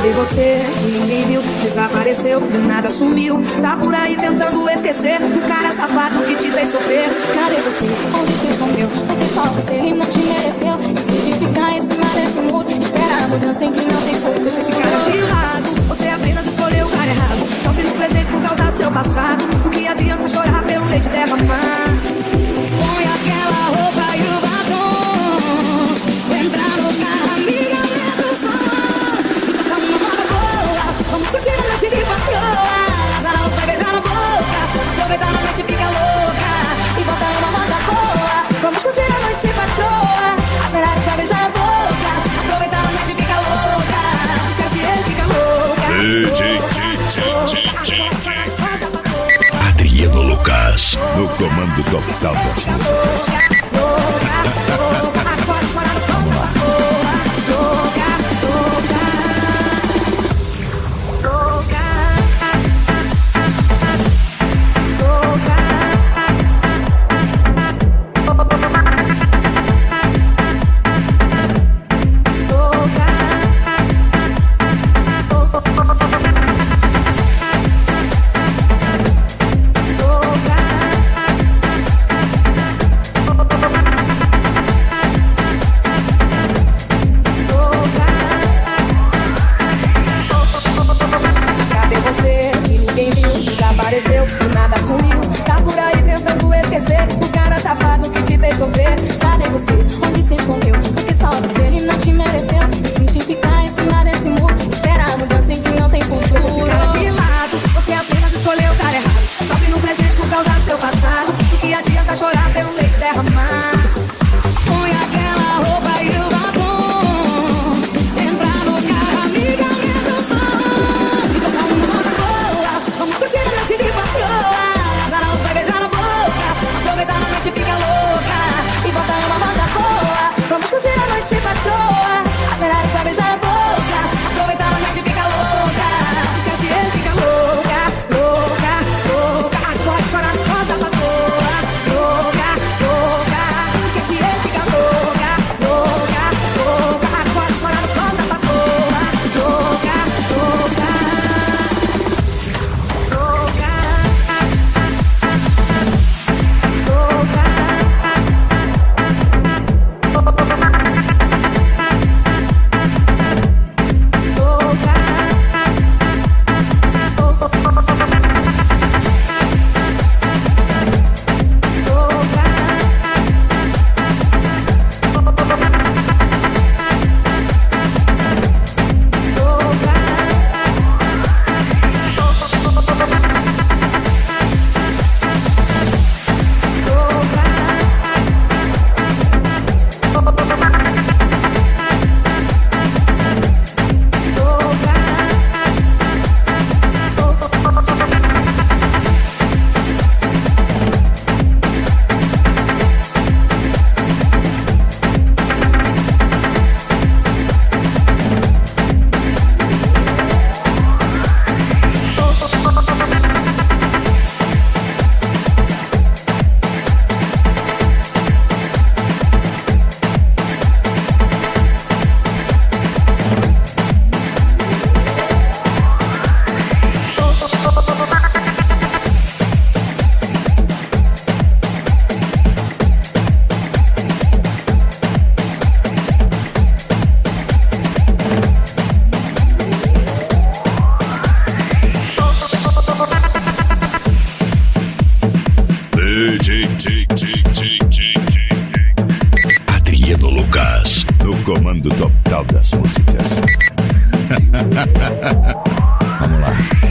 Cadê você? Ninguém viu, desapareceu, do nada sumiu. Tá por aí tentando esquecer do cara safado que te fez sofrer. Cadê você? Onde se escondeu? Porque falta se ele não te mereceu. Insiste ficar em cima desse muro. Espera a mudança em que não tem fogo. Deixa esse cara de lado. Você apenas escolheu o cara errado. Sofre no presente por causa do seu passado. O que adianta chorar pelo leite derramado? no comando total das músicas. Adriano Lucas, no comando total das músicas. Vamos lá.